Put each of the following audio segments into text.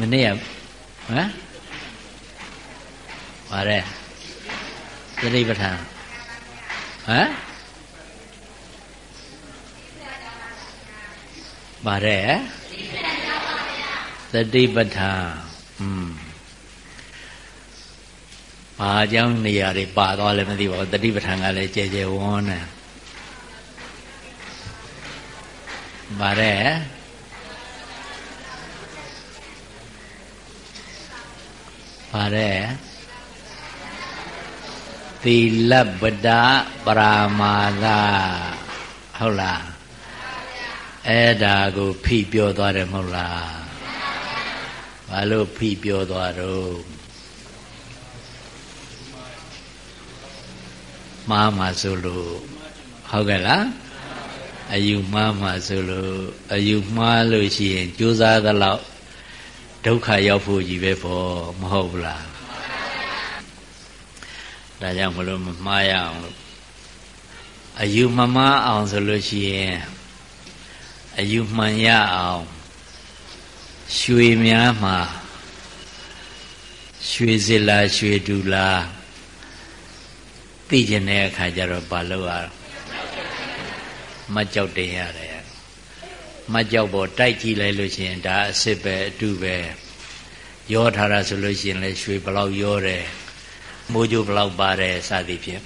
မနေ့ကဟမ်ပါတယ်သတိပဋ္ဌာန်ဟမ်ပါတယ်သတိပဋ္ဌာန်อืมဘာကြောင့်နေရာတွေပါသွားလဲမသိပါဘူးတတိပဋ္ဌာန်ကလည်းကြဲကြဲဝန်းနေပါတယ် ပါတယ်သီလပဒပရာမာသဟုတ်လားအဲ့ဒါကိုဖိပြောသွားတယ်မဟုတ်လားဘာလို့ဖိပြောသွားတော့မှားမှာဆိုလို့ဟုတ်ကဲ့လားအယူမှားမှာဆိုလို့အယူမှားလို့ရှိရင်ကြိုးစားသလောက် ဒုက္ခရောက်ဖို့ကြီးပဲပေါ့မဟုတ်ဘူးလားဒါကြောင့်မလို့မမှားရအောင်လို့အယူမမှားအောင်ဆိုလို့ရှိရင်အယူမှန်ရအောင်ရွှေများမှာရွှေစလားရွှေဒူလားသိကျင်တဲ့အခါကျတော့ဘာလို့ရမကြောက်တင်ရတယ် မကြောက်ပေါ်တိုက်ကြည့်လိုက်လို့ရှိရင်ဒါအစ်စ်ပဲအတုပဲရောထားတာဆိုလို့ရှိရင်လည်းရွှေဘလောက်ရောတယ်မိုးကြိုးဘလောက်ပါတယ်စသည်ဖြင့်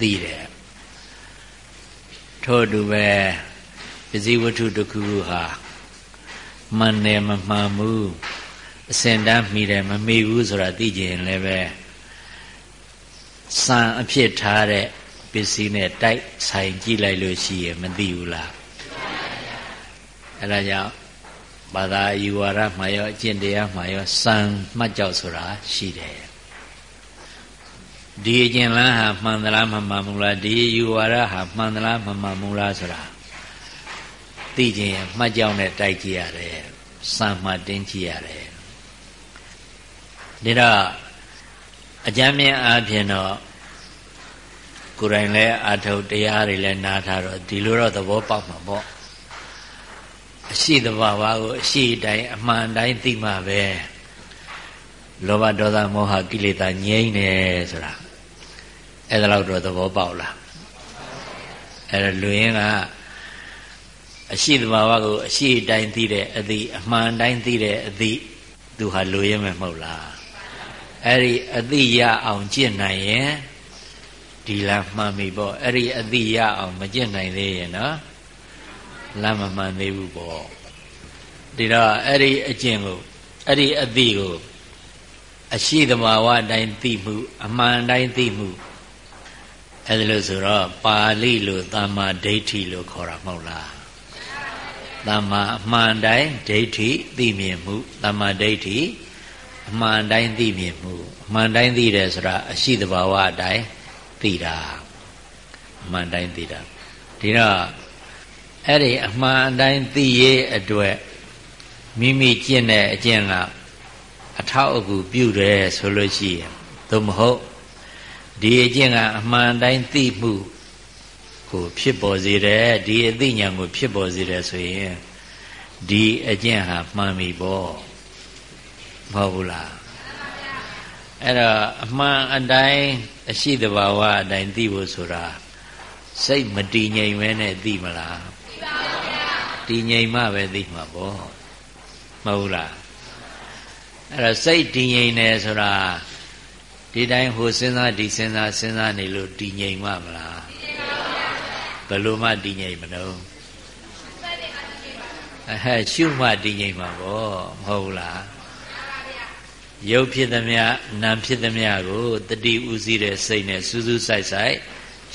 သိတယ်ထို့တူပဲပစ္စည်းဝတ္ထုတစ်ခုခုဟာမှန်တယ်မမှန်ဘူးအစင်တန်းမိတယ်မမိဘူးဆိုတာသိကြရင်လည်းပဲစံအဖြစ်ထားတဲ့ပစ္စည်းနဲ့တိုက်ဆိုင်ကြည့်လိုက်လို့ရှိရင်မသိဘူးလား အဲဒါကြောင့်ဘာသာယူဝါဒမှာရောအကျင့်တရားမှာရောစံမှတ်ကြောက်ဆိုတာရှိတယ်ဒီအကျင့်လန်းဟာမှန်သလားမမှန်ဘူးလားဒီယူဝါဒဟာမှန်သလားမမှန်ဘူးလားဆိုတာသိခြင်းမှတ်ကြောက်နဲ့တိုက်ကြည့်ရတယ်စံမှတ်တင်းကြည့်ရတယ်ဒါတော့အကြမ်းမြင်အားဖြင့်တော့ကိုယ်တိုင်လည်းအာထုတ်တရားတွေလည်းနားထားတော့ဒီလိုတော့သဘောပေါက်မှာပေါ့ အရှိတဘာဝကိုအရှိတိုင်းအမှန်တိုင်းသိမှပဲလောဘဒေါသမောဟကိလေသာငြိမ့်တယ်ဆိုတာအဲ့ဒါတော့သဘောပေါက်လားအဲ့ဒါလူရင်းကအရှိတဘာဝကိုအရှိတိုင်းသိတဲ့အသည့်အမှန်တိုင်းသိတဲ့အသည့်သူဟာလူရင်းမယ်မဟုတ်လားအဲ့ဒီအသိရအောင်ကျင့်နိုင်ရင်ဒီလမ်းမှန်ပြီပေါ့အဲ့ဒီအသိရအောင်မကျင့်နိုင်သေးရင်နော် လမ်းမမှန်သေးဘူးပေါ့ဒီတော့အဲ့ဒီအကျင့်ကိုအဲ့ဒီအသိကိုအရှိသဘာဝအတိုင်းသိမှု အမှန်တိုင်းသိမှုအဲ့ဒါလို့ဆိုတော့ပါဠိလိုသမ္မာဒိဋ္ဌိလို့ခေါ်တာမဟုတ်လားသမ္မာအမှန်တိုင်းဒိဋ္ဌိသိမြင်မှုသမ္မာဒိဋ္ဌိအမှန်တိုင်းသိမြင်မှုအမှန်တိုင်းသိတယ်ဆိုတာအရှိတဘာဝအတိုင်းသိတာအမှန်တိုင်းသိတာဒီတော့ အဲ့ဒီအမှန်တိုင်းသိရေးအတွက်မိမိကျင့်တဲ့အကျင့်ကအထောက်အကူပြုတယ်ဆိုလို့ရှိရင်သို့မဟုတ်ဒီအကျင့်ကအမှန်တိုင်းသိမှုကိုဖြစ်ပေါ်စေတယ်ဒီအသိဉာဏ်ကိုဖြစ်ပေါ်စေတယ်ဆိုရင်ဒီအကျင့်ဟာမှန်ပြီပေါ့မဟုတ်ဘူးလားအဲ့တော့အမှန်အတိုင်းအရှိတဘာဝအတိုင်းသိဖို့ဆိုတာစိတ်မတည်ငြိမ်မဲနဲ့သိမလားသိပါဘူး ဗျာတည်ငြိမ်မှပဲသိမှာပေါ့မဟုတ်လားအဲ့တော့စိတ်တည်ငြိမ်တယ်ဆိုတာဒီတိုင်းဟိုစဉ်းစားဒီစဉ်းစားစဉ်းစားနေလို့တည်ငြိမ်မှမလားဘယ်လိုမှတည်ငြိမ်မလို့အဲရှုမှတည်ငြိမ်မှာပေါ့မဟုတ်လားရုပ်ဖြစ်သမျှနာမ်ဖြစ်သမျှကိုတတိဥစည်းတဲ့စိတ်နဲ့စူးစူးဆိုင်ဆိုင်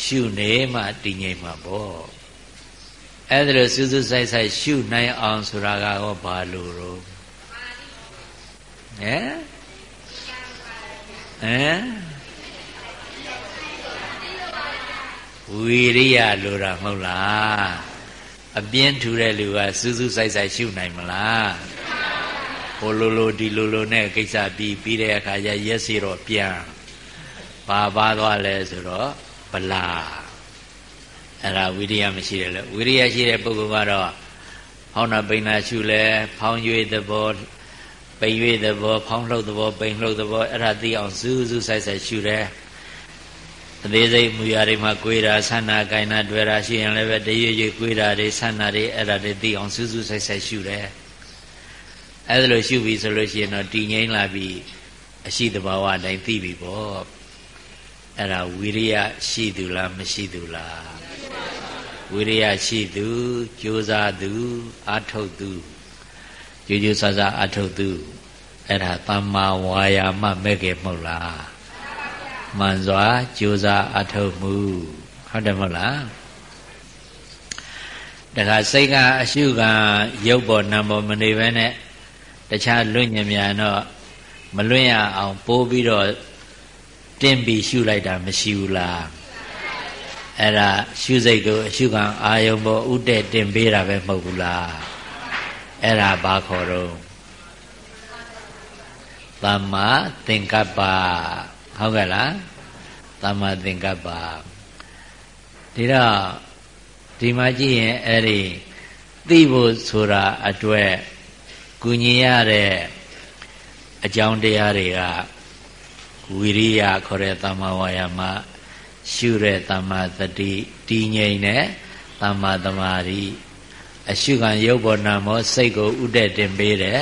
ရှုနေမှတည်ငြိမ်မှာပေါ့ အဲ့ဒါလို့စူးစူးဆိုင်ဆိုင်ရှုနိုင်အောင်ဆိုတာကတော့ဘာလို့ရောဟမ်ဟမ်ဝီရိယလိုတာမဟုတ်လားအပြင်းထူတဲ့လူကစူးစူးဆိုင်ဆိုင်ရှုနိုင်မလားဟိုလိုလိုဒီလိုလိုနဲ့ကိစ္စပြီးပြီးတဲ့အခါကျရက်စီတော့ပြန်ပါပါသွားလဲဆိုတော့ဗလာ အဲ့ဒါဝိရိယမရှိတယ်လေဝိရိယရှိတဲ့ပုဂ္ဂိုလ်ကတော့ဟဖောင်းတာပိန်တာရှုလဲဖောင်း၍သဘောပိန်၍သဘော ဖောင်းလှုပ်သဘောပိန်လှုပ်သဘောအဲ့ဒါသိအောင်စူးစူးဆိုင်ဆိုင်ရှုတယ်အသေးစိတ်မူရာတွေမှာကိုယ်တာဆန္နာကိုင်နာတွေ့တာရှိရင်လည်းပဲတရွေ့ရွေ့ကိုယ်တာတွေဆန္နာတွေအဲ့ဒါတွေသိအောင်စူးစူးဆိုင်ဆိုင်ရှုတယ်အဲ့ဒါလိုရှုပြီဆိုလို့ရှိရင်တော့တည်ငြိမ်လာပြီအရှိတဘာဝအတိုင်းသိပြီပေါ့အဲ့ဒါဝိရိယရှိသူလားမရှိသူလား ဝိရိယရှိသူကြိုးစားသူအာထုတ်သူကြိုးကြိုးစားစားအာထုတ်သူအဲ့ဒါသမ္မာဝါယာမမဲ့ကေမဟုတ်လားမှန်စွာကြိုးစားအာထုတ်မှုဟုတ်တယ်မဟုတ်လားတခါစိတ်ကအရှုကရုပ်ပေါ်နာမ်ပေါ်မနေဘဲနဲ့တခြားလွင့်ညံမြန်တော့မလွင့်ရအောင် ပိုးပြီးတော့တင်းပြီးရှုလိုက်တာမရှိဘူးလား အဲ့ဒါရှုစိတ်ကိုအရှုခံအာယုံပေါ်ဥတဲ့တင်ပေးတာပဲမဟုတ်ဘူးလားအဲ့ဒါဘာခေါ်တော့သမ္မာသင်္ကပ္ပဟုတ်ကဲ့လားသမ္မာသင်္ကပ္ပဒီတော့ဒီမှာကြည့်ရင်အဲ့ဒီသိဖို့ဆိုတာအတွက်ကုညီရတဲ့အကြောင်းတရားတွေကဝိရိယခေါ်တဲ့သမ္မာဝါယာမ ရှုတဲ့သမ္မာသတိတည်ငြိမ်တဲ့သမ္မာသမာဓိအရှုခံရုပ်ပေါ်နာမောစိတ်ကိုဥဒက်တင်ပေးတယ်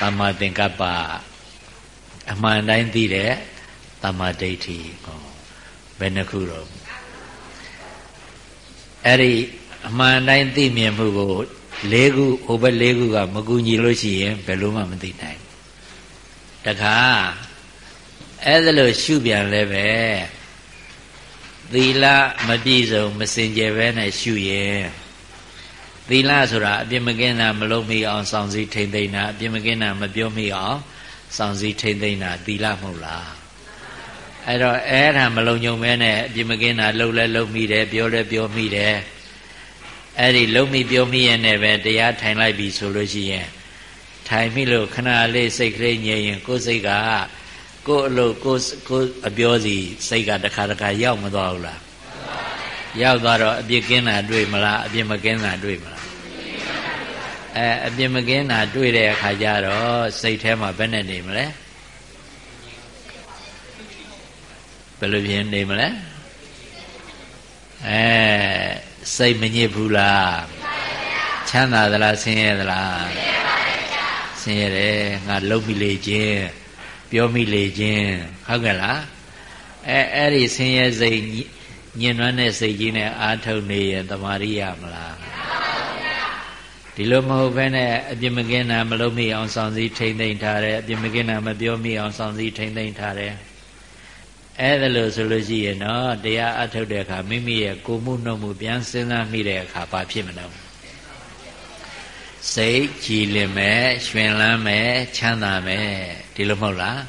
သမ္မာသင်္ကပ္ပအမှန်တိုင်းသိတဲ့သမ္မာဒိဋ္ဌိဟောဘယ်နှခုတော့အဲ့ဒီအမှန်တိုင်းသိမြင်မှုကို၄ခုဟိုဘက်၄ခုကမကူညီလို့ရှိရင်ဘယ်လိုမှမသိနိုင်တခါ အဲ့ဒါလို့ရှုပြန်လဲပဲသီလမပြည့်စုံမစင်ကြယ်ပဲနဲ့ရှုရင်သီလဆိုတာအပြစ်မကင်းတာမလုပ်မိအောင်စောင့်စည်းထိမ့်သိမ့်တာအပြစ်မကင်းတာမပြောမိအောင်စောင့်စည်းထိမ့်သိမ့်တာသီလမဟုတ်လားအဲ့တော့အဲ့ဒါမလုံညုံမဲနဲ့အပြစ်မကင်းတာလှုပ်လဲလှုပ်မိတယ်ပြောလဲပြောမိတယ်အဲ့ဒီလှုပ်မိပြောမိရဲ့နဲ့ပဲတရားထိုင်လိုက်ပြီဆိုလို့ရှိရင်ထိုင်မိလို့ခဏလေးစိတ်ကလေးငြိမ်ရင်ကိုယ်စိတ်က ကိုယ်အလုပ်ကိုယ်ကိုယ်အပြောစီစိတ်ကတခါတခါရောက်မသွားဘူးလားရောက်သွားတော့အပြစ်ကင်းတာတွေ့မလားအပြစ်မကင်းတာတွေ့မလားအဲအပြစ်မကင်းတာတွေ့တဲ့အခါကျတော့စိတ်ထဲမှာဘယ်နဲ့နေမလဲဘယ်လိုပြင်းနေမလဲအဲစိတ်မညစ်ဘူးလားချမ်းသာသလားဆင်းရဲသလားဆင်းရဲတယ်ငါလုံပြီလေခြင်း ပြောမိလေခြင်းဟုတ်ကဲ့လားအဲအဲ့ဒီဆင်းရဲစိတ်ညင်နွမ်းတဲ့စိတ်ကြီးနဲ့အာထုတ်နေရင်တမာရိယမလားဒီလိုမဟုတ်ဘဲနဲ့အပြစ်မကင်းတာမလုပ်မိအောင်ဆောင်စည်းထိမ့်သိမ့်ထားတယ်အပြစ်မကင်းတာမပြောမိအောင်ဆောင်စည်းထိမ့်သိမ့်ထားတယ်အဲ့ဒါလို့ဆိုလို့ရှိရင်တော့တရားအထုတ်တဲ့အခါမိမိရဲ့ကိုမှုနှုတ်မှုပြန်စဉ်းစားမိတဲ့အခါဘာဖြစ်မလို့ စိတ်ကြည်လင်မဲ့ရှင်လန်းမဲ့ချမ်းသာမဲ့ဒီလိုမဟုတ်လား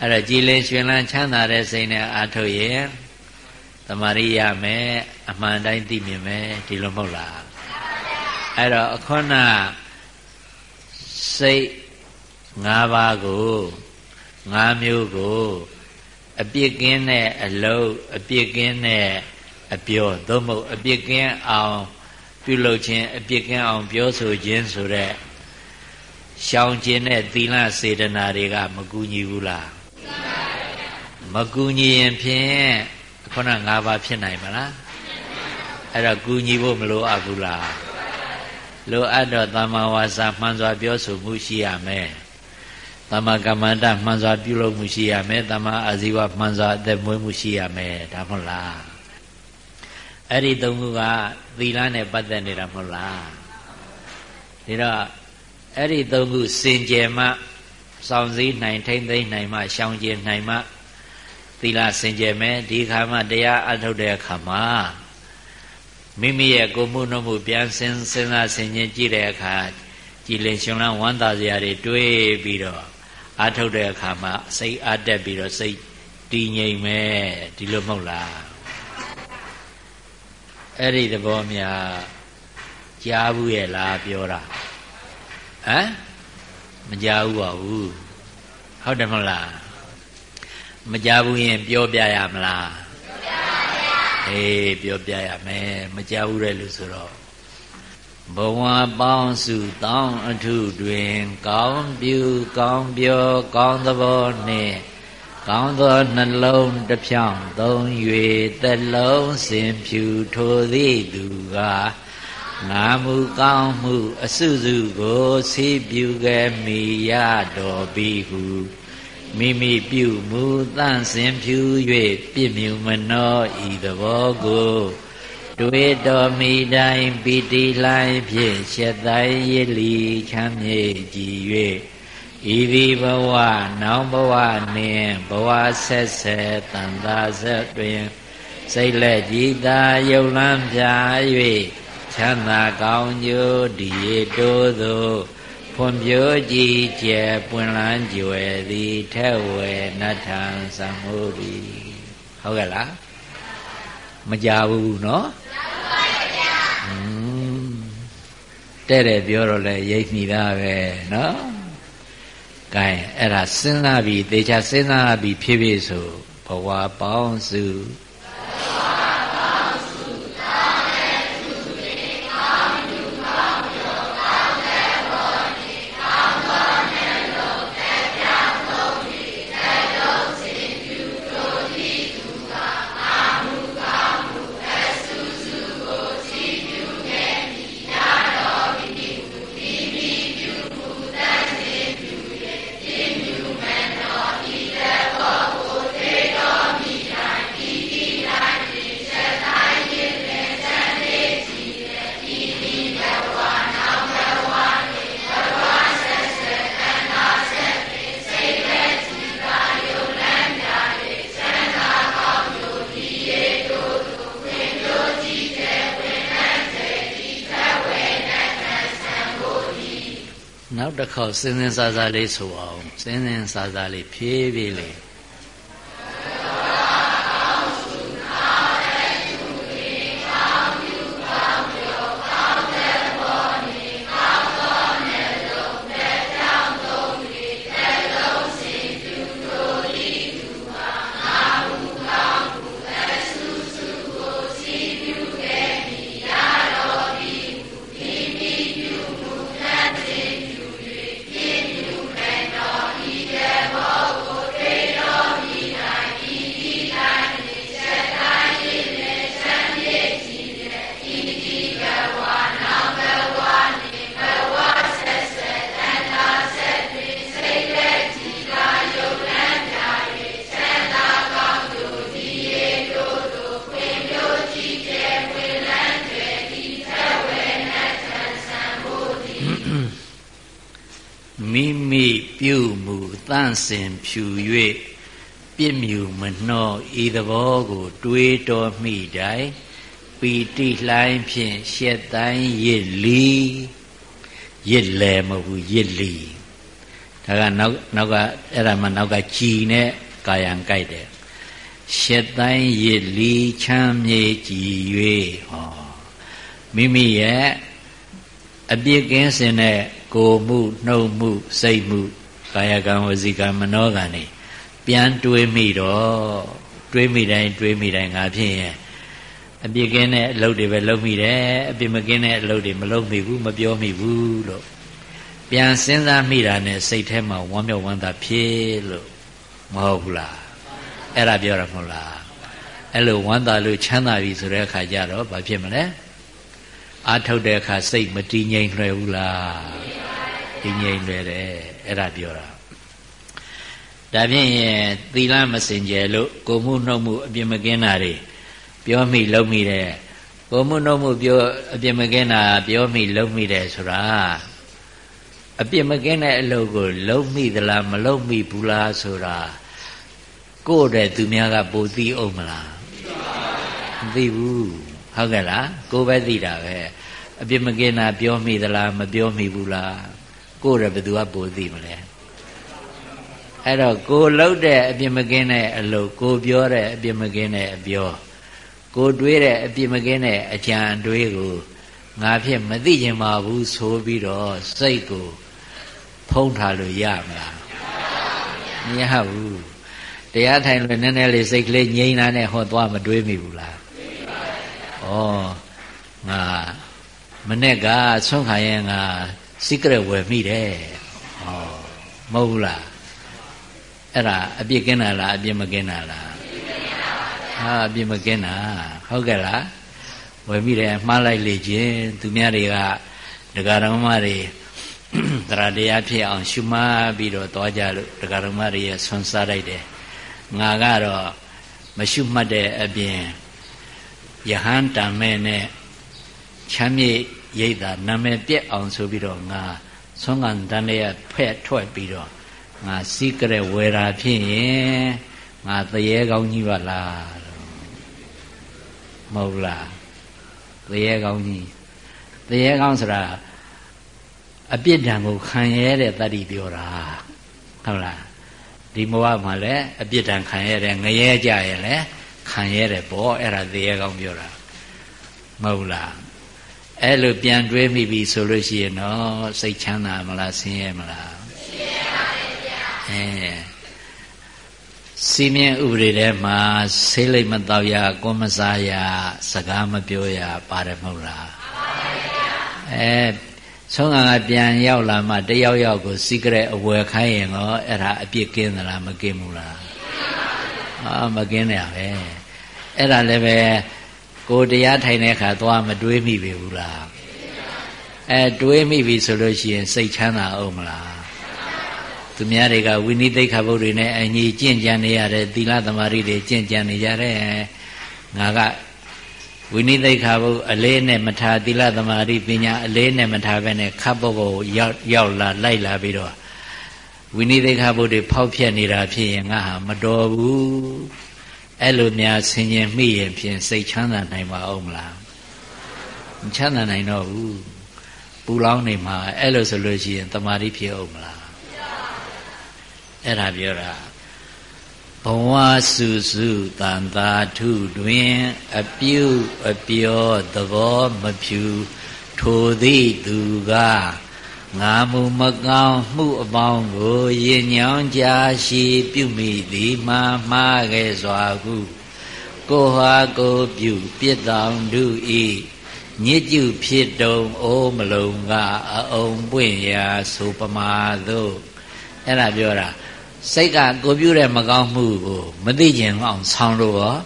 အဲ့တော့ကြည်လင်ရှင်လန်းချမ်းသာတဲ့စိတ်နဲ့အာထုတ်ရင်တမာရိရမယ်အမှန်တိုင်းသိမြင်မယ်ဒီလိုမဟုတ်လားအဲ့တော့အခုနစိတ်၅ပါးကို၅မျိုးကိုအပြစ်ကင်းတဲ့အလုံးအပြစ်ကင်းတဲ့အပြောသို့မဟုတ်အပြစ်ကင်းအောင် ပြုလုပ်ခြင်းအပြစ်ကင်းအောင်ပြောဆိုခြင်းဆိုတဲ့ရှောင်ခြင်းတဲ့သီလစေတနာတွေကမကူညီဘူးလားမကူညီရင်ဖြင့်ခုန၅ပါးဖြစ်နိုင်မလားအဲ့တော့ကူညီဖို့မလိုအပ်ဘူးလားလိုအပ်တော့သမ္မာဝါစာမှန်စွာပြောဆိုမှုရှိရမယ်သမ္မာကမ္မန္တမှန်စွာပြုလုပ်မှုရှိရမယ်သမ္မာအာဇီဝမှန်စွာအသက်မွေးမှုရှိရမယ်ဒါမဟုတ်လား အဲ့ဒီသုံးခုကသီလနဲ့ပတ်သက်နေတာမဟုတ်လားဒါတော့အဲ့ဒီသုံးခုစင်ကြယ်မှစောင့်စည်းနိုင်ထိမ့်သိမ့်နိုင်မှရှောင်ကျဉ်နိုင်မှသီလစင်ကြယ်မယ်ဒီခါမှတရားအထုတ်တဲ့အခါမှာမိမိရဲ့ကိုမှုနှုတ်မှုပြန်စဉ်းစဉ်းစားဆင်ခြင်ကြည့်တဲ့အခါကြည်လင်ရှင်လန်းဝမ်းသာစရာတွေတွေးပြီးတော့အထုတ်တဲ့အခါမှာစိတ်အတက်ပြီးတော့စိတ်တည်ငြိမ်မယ်ဒီလိုမဟုတ်လား အဲ့ဒီသဘောများကြားဘူးရဲ့လားပြောတာဟမ်မကြားဘူးပါဘူးဟုတ်တယ်မဟုတ်လားမကြားဘူးရင်ပြောပြရမလားပြောပြပါဗျာအေးပြောပြရမယ်မကြားဘူးတဲ့လူဆိုတော့ဘဝပေါင်းစုတောင်းအထုတွင် ကောင်းပြုကောင်းပြောကောင်းသဘောနှင့် ကောင်းသောနှလုံးတစ်ဖြောင်းသုံး၍သက်လုံးစင်ဖြူထိုသည့်သူကငါမူကောင်းမှု အစုစုကိုဆေးပြုခဲ့မိရတော်ပြီဟုမိမိပြုမူတန့်စင်ဖြူ၍ပြည့်မြူမနောဤသဘောကိုတွေတော်မိတိုင်းပိတိလိုင်းဖြင့်ရှက်တိုင်းရည်လီချမ်းမြေကြည်၍ ဤဒီဘဝနောင်ဘဝနှင့်ဘဝဆက်ဆက်တန်သာဆက်တွင်စိတ်လက်ကြည်သာယုံလန်းပြ၍ချမ်းသာကောင်းကျိုးဒီတိုးသို့ဖွံ့ဖြိုးကြည်ကျယ်ပွင့်လန်းကြွယ်သည်ထဲဝယ်နတ်ထံသံမှုသည်ဟုတ်ကဲ့လားမကြဘူးเนาะတဲ့တယ်ပြောတော့လဲရိပ်မိတာပဲเนาะ ကဲအဲ့ဒါစဉ်းစားပြီးတေချာစဉ်းစားပြီးဖြည်းဖြည်းဆိုဘဝပေါင်းစု ခေါက်စဉ်းစဉ်းစားစားလေးဆိုအောင်စဉ်းစဉ်းစားစားလေးဖြည်းဖြည်းလေး န့်စင်ဖြူ၍ပြည့်မြူမနှောဤသဘောကို တွေးတော်မိတိုင်းပီတိလှိုင်းဖြင့်ရှက်တိုင်းရစ်လီရစ်လဲမဟုတ်ဘူးရစ်လီဒါကနောက်နောက်ကအဲ့ဒါမှနောက်ကကြည်နဲ့ကာယံကြိုက်တယ်ရှက်တိုင်းရစ်လီချမ်းမြေကြည်၍ဟောမိမိရဲ့အပြစ်ကင်းစင်တဲ့ကိုမှုနှုတ်မှုစိတ်မှု ကာယကံဝစီကံမနောကံနေပြန်တွေးမိတော့တွေးမိတိုင်းတွေးမိတိုင်းငါဖြစ်ရင်အပြစ်ကင်းတဲ့အလုပ်တွေပဲလုပ်မိတယ်အပြစ်မကင်းတဲ့အလုပ်တွေမလုပ်မိဘူးမပြောမိဘူးလို့ပြန်စဉ်းစားမိတာနဲ့စိတ်ထဲမှာဝမ်းမြောက်ဝမ်းသာဖြစ်လို့မဟုတ်ဘူးလားအဲ့ဒါပြောတာမဟုတ်လားအဲ့လိုဝမ်းသာလို့ချမ်းသာပြီဆိုတဲ့အခါကျတော့ဘာဖြစ်မလဲအာထုတ်တဲ့အခါစိတ်မတည်ငြိမ်လွယ်ဘူးလားတည်ငြိမ်လွယ်တယ် အဲ့ဒါပြောတာဒါဖြင့်သီလမစင်ကြယ်လို့ကိုမှုနှုတ်မှုအပြစ်မကင်းတာတွေပြောမိလုံးမိတယ်ကိုမှုနှုတ်မှုပြောအပြစ်မကင်းတာပြောမိလုံးမိတယ်ဆိုတာအပြစ်မကင်းတဲ့အလုပ်ကိုလုံးမိသလားမလုံးမိဘူးလားဆိုတာကိုယ့်တဲ့သူများကပိုသိအောင်မလားမသိဘူးဟုတ်ကဲ့လားကိုယ်ပဲသိတာပဲအပြစ်မကင်းတာပြောမိသလားမပြောမိဘူးလား ကိုယ်ရဘယ်သူကပိုသိမလဲအဲ့တော့ကိုလှုပ်တဲ့အပြစ်မကင်းတဲ့အလုပ်ကိုပြောတဲ့အပြစ်မကင်းတဲ့အပြောကိုတွေးတဲ့အပြစ်မကင်းတဲ့အကြံတွေးကိုငါဖြစ်မသိချင်ပါဘူးဆိုပြီးတော့စိတ်ကိုဖုံးထားလို့ရမလားမရဘူးတရားထိုင်လို့နည်းနည်းလေးစိတ်ကလေးငြိမ်းတာနဲ့ဟောသွားမတွေးမိဘူးလားဩငါမနေ့ကဆုံးခံရင်က စိကရက်ဝယ်မိတယ်ဟောမဟုတ်ဘူးလားအဲ့ဒါအပြစ်ကင်းတာလားအပြစ်မကင်းတာလားဟာအပြစ်မကင်းတာဟုတ်ကဲ့လားဝယ်မိတယ်မှားလိုက်လေခြင်းသူများတွေကဒကာတော်မတွေတရားတရားဖြစ်အောင်ရှုမှတ်ပြီးတော့သွားကြလို့ဒကာတော်မတွေရဲ့ဆွမ်းစားလိုက်တယ်ငါကတော့မရှုမှတ်တဲ့အပြင်ယဟန်တံမဲ့နဲ့ချမ်းမြေ့ ရိတ်တာနာမည်ပြက်အောင်ဆိုပြီးတော့ငါဆုံးကန်တန်းလေးဖက်ထွက်ပြီးတော့ငါစီးကြဲဝယ်တာဖြစ်ရင်ငါတရေကောင်းကြီးပါလားမဟုတ်လားတရေကောင်းကြီးတရေကောင်းဆိုတာအပြစ်ဒဏ်ကိုခံရတဲ့တတ္တိပြောတာဟုတ်လားဒီဘဝမှာလည်းအပြစ်ဒဏ်ခံရတယ်ငရဲကြရင်လည်းခံရတယ်ပေါ့အဲ့ဒါတရေကောင်းပြောတာမဟုတ်လား အဲ့လိုပြန်တွေးမိပြီဆိုလို့ရှိရင်တော့စိတ်ချမ်းသာမလားဆင်းရဲမလားဆင်းရဲပါဗျာအဲစီမင်းဥပဒေထဲမှာဆေးလိတ်မတော့ရကိုမစားရစကားမပြောရပါတယ်မဟုတ်လားမှန်ပါဗျာအဲဆုံးကပြန်ရောက်လာမှတယောက်ယောက်ကိုစီကရက်အဝယ်ခိုင်းရင်တော့အဲ့ဒါအပြစ်ကင်းသလားမကင်းဘူးလားအာမကင်းတယ်ပဲအဲ့ဒါလည်းပဲ ကိုတရားထိုင်တဲ့အခါသွားမတွေးမိပြီဘူးလားအဲတွေးမိပြီဆိုလို့ရှိရင်စိတ်ချမ်းသာအောင်မလားသူများတွေကဝိနိသိက္ခာပုဒ်တွေနဲ့အညီကျင့်ကြံနေရတယ်သီလသမာဓိတွေကျင့်ကြံနေကြတယ်ငါကဝိနိသိက္ခာပုဒ်အလေးနဲ့မထားသီလသမာဓိပညာအလေးနဲ့မထားဘဲနဲ့ခပ်ပုဂ္ဂိုလ်ရောက်ရောက်လာလိုက်လာပြီးတော့ဝိနိသိက္ခာပုဒ်တွေဖောက်ဖျက်နေတာဖြစ်ရင်ငါဟာမတော်ဘူး အဲ့လိုများဆင်ញင်မိရင်ဖြင့်စိတ်ချမ်းသာနိုင်ပါအောင်မလားမချမ်းသာနိုင်တော့ဘူးပူလောင်းနေမှာအဲ့လိုဆိုလို့ရှိရင်တမာတိဖြစ်အောင်မလားအဲ့ဒါပြောတာဘဝစုစုတန်သာထုတွင် အပြုအပြောသဘောမဖြူထိုသည့်သူက ငါမူမကောင်းမှုအပေါင်းကိုရင်ညောင်းကြာရှိပြုမိသည်မှားမှားခဲ့စွာဟုကိုဟာကိုပြုပြစ်တော်ဒုဤညစ်ကျုဖြစ်တုံအိုးမလုံးကအအုံပွင့်ရာဆိုပမာတို့အဲ့ဒါပြောတာစိတ်ကကိုပြုတဲ့မကောင်းမှုကိုမသိကျင်အောင်ဆောင်းလို့ရော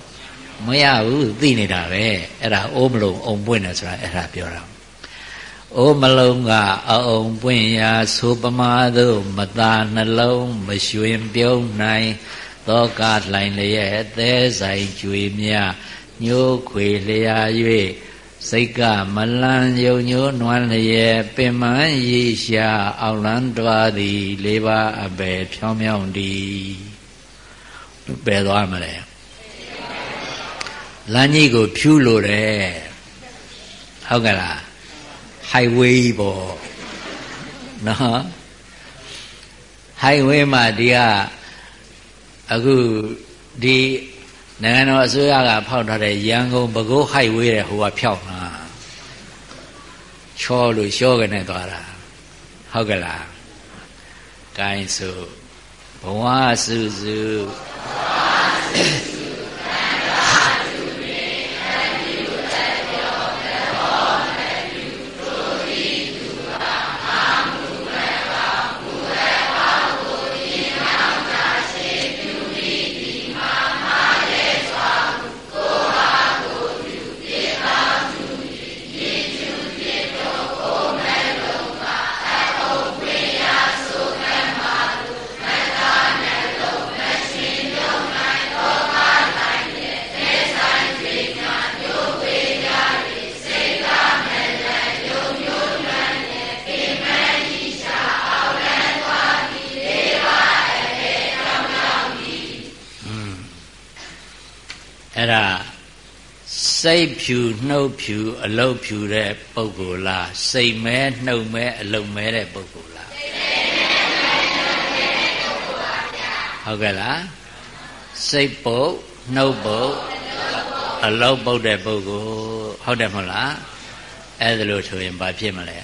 မရဘူးသိနေတာပဲအဲ့ဒါအိုးမလုံးအုံပွင့်တယ်ဆိုတာအဲ့ဒါပြောတာ အိုးမလုံးကအအုံပွင့်ရာဆိုပမာသို့မသာနှလုံးမရွှင်ပြုံးနိုင်သောကလှိုင်လျက်သဲဆိုင်ကြွေမြညိုးခွေလျာ၍စိတ်ကမလန်းယုံညိုးနွမ်းလျက်ပင်မရီရှာအောင်လန်းတွားသည်လေးပါအပဲဖြောင်းမြောင်းသည်ဘယ်သွားမလဲလမ်းကြီးကိုဖြူးလို့တယ်ဟုတ်ကဲ့လား highway ပေါ့နော် highway မှာဒီကအခုဒီနိုင်ငံတော်အစိုးရကဖောက်ထားတဲ့ရန်ကုန်ပဲခူး highway တဲ့ဟိုကဖြောက်မှာချောလို့ရှောကနေသွားတာဟုတ်ကဲ့လားကိုင်းစုဘဝစုစုဘဝစု စိတ်ဖြူနှုတ်ဖြူအလုတ်ဖြူတဲ့ပုဂ္ဂိုလ်လားစိတ်မဲနှုတ်မဲအလုတ်မဲတဲ့ပုဂ္ဂိုလ်လားဟုတ်ကဲ့လားစိတ်ပုတ်နှုတ်ပုတ်အလုတ်ပုတ်တဲ့ပုဂ္ဂိုလ်ဟုတ်တယ်မဟုတ်လားအဲ့ဒါလို့ဆိုရင်ဘာဖြစ်မလဲ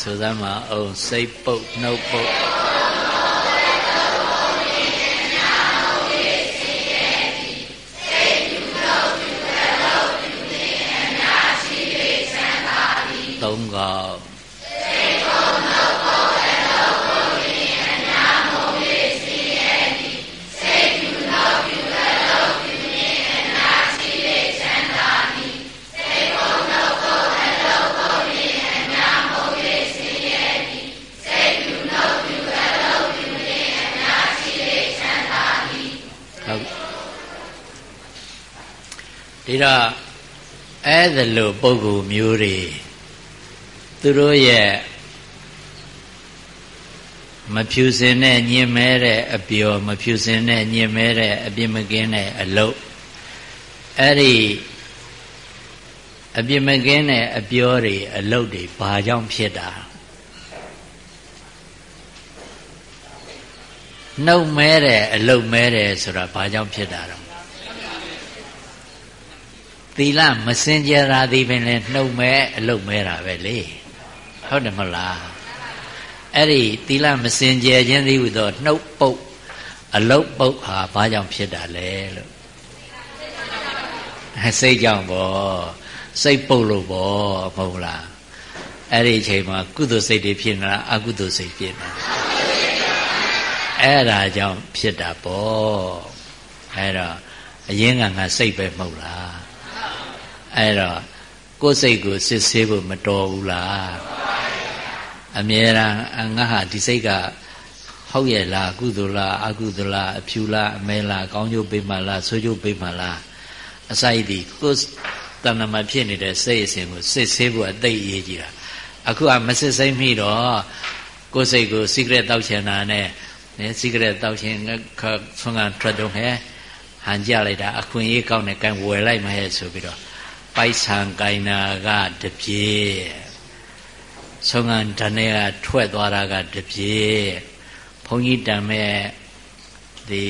ဆိုသမ်းမအောင်စိတ်ပုတ်နှုတ်ပုတ် သုံးခေါက်ဒီတော့အဲ့ဒါလို့ပုံကူမျိုးတွေ သူတို့ရဲ့မဖြူစင်တဲ့ညင်မဲတဲ့အပျော်မဖြူစင်တဲ့ညင်မဲတဲ့အပြစ်မကင်းတဲ့အလုတ်အဲ့ဒီအပြစ်မကင်းတဲ့အပျော်တွေအလုတ်တွေဘာကြောင့်ဖြစ်တာနှုတ်မဲတဲ့အလုတ်မဲတယ်ဆိုတာဘာကြောင့်ဖြစ်တာတော့သီလမစင်ကြယ်တာဒီပင်လဲနှုတ်မဲအလုတ်မဲတာပဲလေ ဟုတ်တယ်မဟုတ်လားအဲ့ဒီသီလမစင်ကြယ်ခြင်းသည်ဟူသောနှုတ်ပုတ်အလုတ်ပုတ်ဟာဘာကြောင့်ဖြစ်တာလဲလို့စိတ်ကြောင့်ပေါ့စိတ်ပုတ်လို့ပေါ့မဟုတ်လားအဲ့ဒီအချိန်မှာကုသိုလ်စိတ်တွေဖြစ်နေတာအကုသိုလ်စိတ်ဖြစ်နေတာအဲ့ဒါကြောင့်ဖြစ်တာပေါ့အဲ့တော့အရင်ကငါစိတ်ပဲမဟုတ်လားအဲ့တော့ကိုယ်စိတ်ကိုစစ်ဆေးဖို့မတော်ဘူးလား အမြဲတမ်းငါဟာဒီစိတ်ကဟုတ်ရဲ့လားကုသိုလ်လားအကုသိုလ်လားအဖြူလားအမဲလားကောင်းကျိုးပေးမှလားဆိုးကျိုးပေးမှလားအစိုက်ဒီကိုယ်တဏ္ဍမှာဖြစ်နေတဲ့စိတ်အစဉ်ကိုစစ်ဆေးဖို့အသိအရေးကြီးတာအခုကမစစ်စိမ့်မိတော့ကိုယ်စိတ်ကိုစီကရက်တောက်ချင်တာနဲ့နဲစီကရက်တောက်ချင်ဆွမ်းကန်ထွက်တော့ဟဲ့ဟန်ကြလိုက်တာအခွင့်အရေးကောင်းတယ်ကန်ဝယ်လိုက်မှဟဲ့ဆိုပြီးတော့ပိုက်ဆံကိုင်နာကတပြေ ဆုံးခံဓာနဲ့ကထွက်သွားတာကတပြေဘုန်းကြီးတံမဲ့ဒီ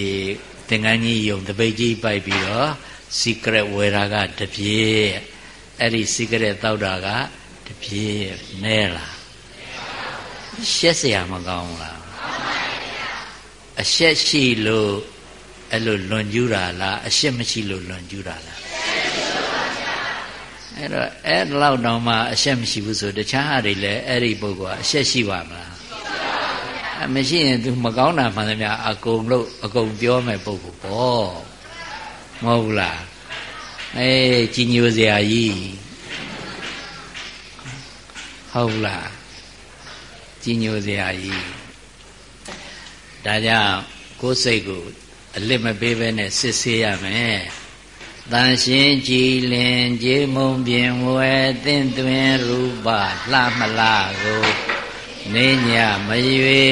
သင်္ကန်းကြီးယုံတပိတ်ကြီးပိုက်ပြီးတော့စီကရက်ဝယ်တာကတပြေအဲ့ဒီစီကရက်တောက်တာကတပြေနဲလားရှက်เสียမကောင်းလားအရှက်ရှိလို့အဲ့လိုလွန်ကျူးတာလားအရှက်မရှိလို့လွန်ကျူးတာလား အဲ့တော့အဲ့လောက်တောင်မှအရှက်မရှိဘူးဆိုတခြားဟာတွေလည်းအဲ့ဒီပုဂ္ဂိုလ်ကအရှက်ရှိပါမလားအမရှိရင် तू မကောင်းတာမှန်သမျှအကုန်လို့အကုန်ပြောမယ်ပုဂ္ဂိုလ်ပေါ့မဟုတ်ဘူးလားအေးကြီးညိုစရာကြီးဟုတ်လားကြီးညိုစရာကြီးဒါကြောင့်ကိုယ်စိတ်ကိုအလစ်မပေးဘဲနဲ့စစ်ဆေးရမယ် တန်ရှင်းကြည်လင်ကြေမုံပြင်ဝဲသင့်တွင်ရူပလှမလားကိုနေညမရွေ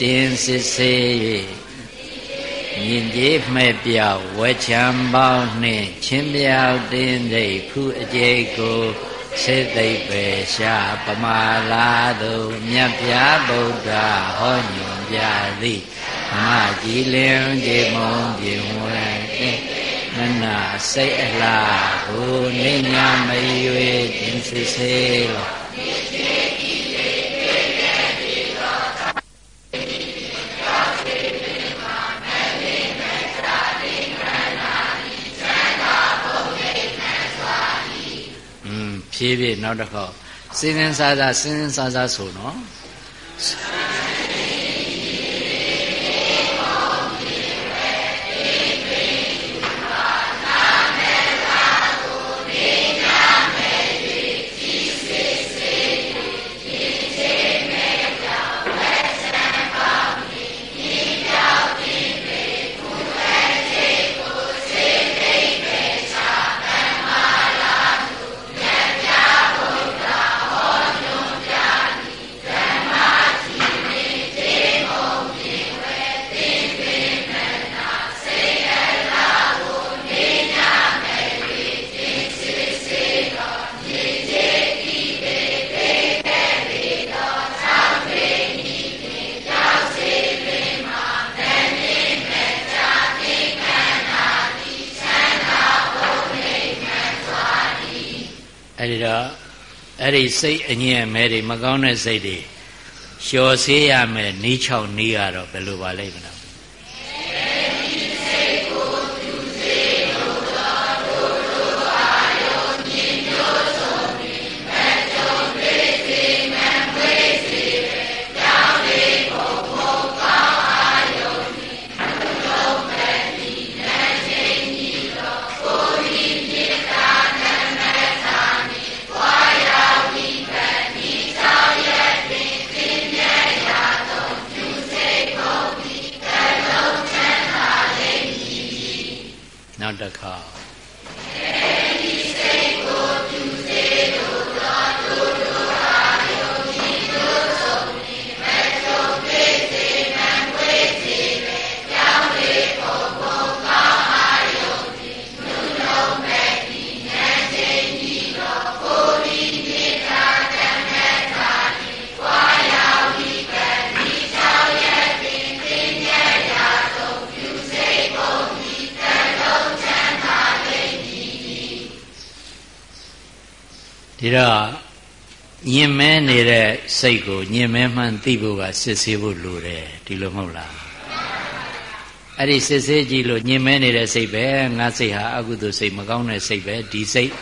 တင်းစစ်ဆေး၍မြင်ကြီးမဲ့ပြောက်ဝဲချံပေါင်းနှင့်ချင်းပြောက်တင်းသိဖူအကျိတ်ကိုစေသိပ်ပဲရှာပမာလာသူမြတ်ပြာဗုဒ္ဓဟောညွန်ပြသည်မကြည်လင်ကြေမုံပြင်ဝဲ နနာစိတ်အလားကိုနေညာမရွေတင်စစ်စေလို့ဖြည်းဖြည်းနောက်တစ်ခေါက်စင်းစင်းစားစားစင်းစင်းစားစားဆိုနော် အဲ့ဒီစိတ်အငြင်းမဲတွေမကောင်းတဲ့စိတ်တွေလျှော်ဆေးရမယ်နီးချောင်းနီးရတော့ဘယ်လိုပါလိမ့်မလဲ ဒီတော့ညင်မဲနေတဲ့စိတ်ကိုညင်မဲမှန်သိဖို့ကစစ်ဆေးဖို့လိုတယ်ဒီလိုမဟုတ်လားအဲ့ဒီစစ်ဆေးကြည့်လို့ညင်မဲနေတဲ့စိတ်ပဲငါစိတ်ဟာအကုသိုလ်စိတ်မကောင်းတဲ့စိတ်ပဲဒီစိတ်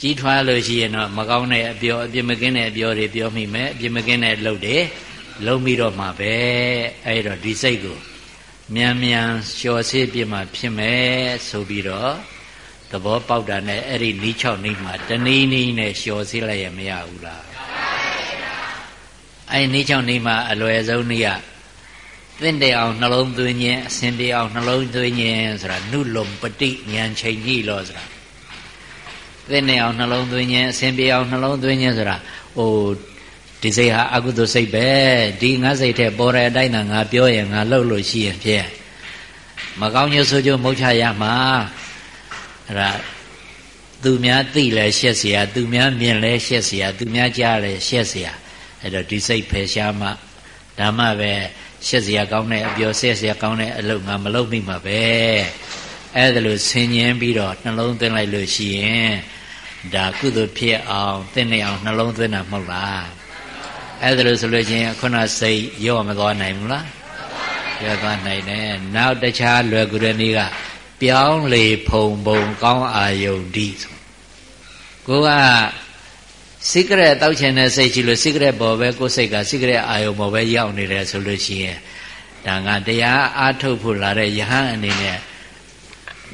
ကြီးထွားလို့ရှိရင်တော့မကောင်းတဲ့အပြောအပြစ်မကင်းတဲ့အပြောတွေပြောမိမယ်အပြစ်မကင်းတဲ့အလုပ်တွေလုံးပြီးတော့မှပဲအဲ့တော့ဒီစိတ်ကိုမြန်မြန်လျှော်ဆေးပြမှဖြစ်မယ်ဆိုပြီးတော့ သဘောပေါက်တာနဲ့အဲ့ဒီနီး6နီးမှာတနည်းနည်းနဲ့လျှော်ဆေးလိုက်ရမရဘူးလားအဲ့နီး6နီးမှာအလွယ်ဆုံးနည်းကသင့်တဲ့အောင်နှလုံးသွင်းခြင်းအစဉ်ပြေအောင်နှလုံးသွင်းခြင်းဆိုတာနုလုံပတိဉာဏ်ချိန်ကြီးလို့ဆိုတာသင့်တဲ့အောင်နှလုံးသွင်းခြင်းအစဉ်ပြေအောင်နှလုံးသွင်းခြင်းဆိုတာဟိုဒီစိတ်ဟာအကုသိုလ်စိတ်ပဲဒီငါစိတ်ထဲပေါ်တဲ့အတိုင်းသာငါပြောရင်ငါလှုပ်လို့ရှိရင်ဖြင့်မကောင်းညဆိုကြမုတ်ချရမှာ အဲ့ဒါသူများသိလဲရှက်เสียသူများမြင်လဲရှက်เสียသူများကြားလဲရှက်เสียအဲ့တော့ဒီစိတ်ဖယ်ရှားမှဓမ္မပဲရှက်เสียကောင်းတဲ့အပြောဆက်เสียကောင်းတဲ့အလုပ်ငါမလုပ်မိမှာပဲအဲ့ဒါလို့ဆင်ញင်ပြီးတော့နှလုံးသွင်းလိုက်လို့ရှိရင်ဒါကုသိုလ်ဖြစ်အောင်သင်နေအောင်နှလုံးသွင်းတာမဟုတ်လားအဲ့ဒါလို့ဆိုလို့ချင်းခုနစိတ်ရော့မသွားနိုင်ဘူးလားရော့သွားနိုင်တယ်နောက်တခြားလွယ်ကူတဲ့နည်းက ပြောင်းလေဖုံဖုံ ကောင်းအာယုန်ဒီဆိုကိုကစိကရက်တောက်ချင်တဲ့စိတ်ရှိလို့စိကရက်ပေါ်ပဲကိုယ်စိတ်ကစိကရက်အာယုံပေါ်ပဲရောက်နေတယ်ဆိုလို့ရှိရင်ဒါကတရားအားထုတ်ဖို့လာတဲ့ယဟန်အနေနဲ့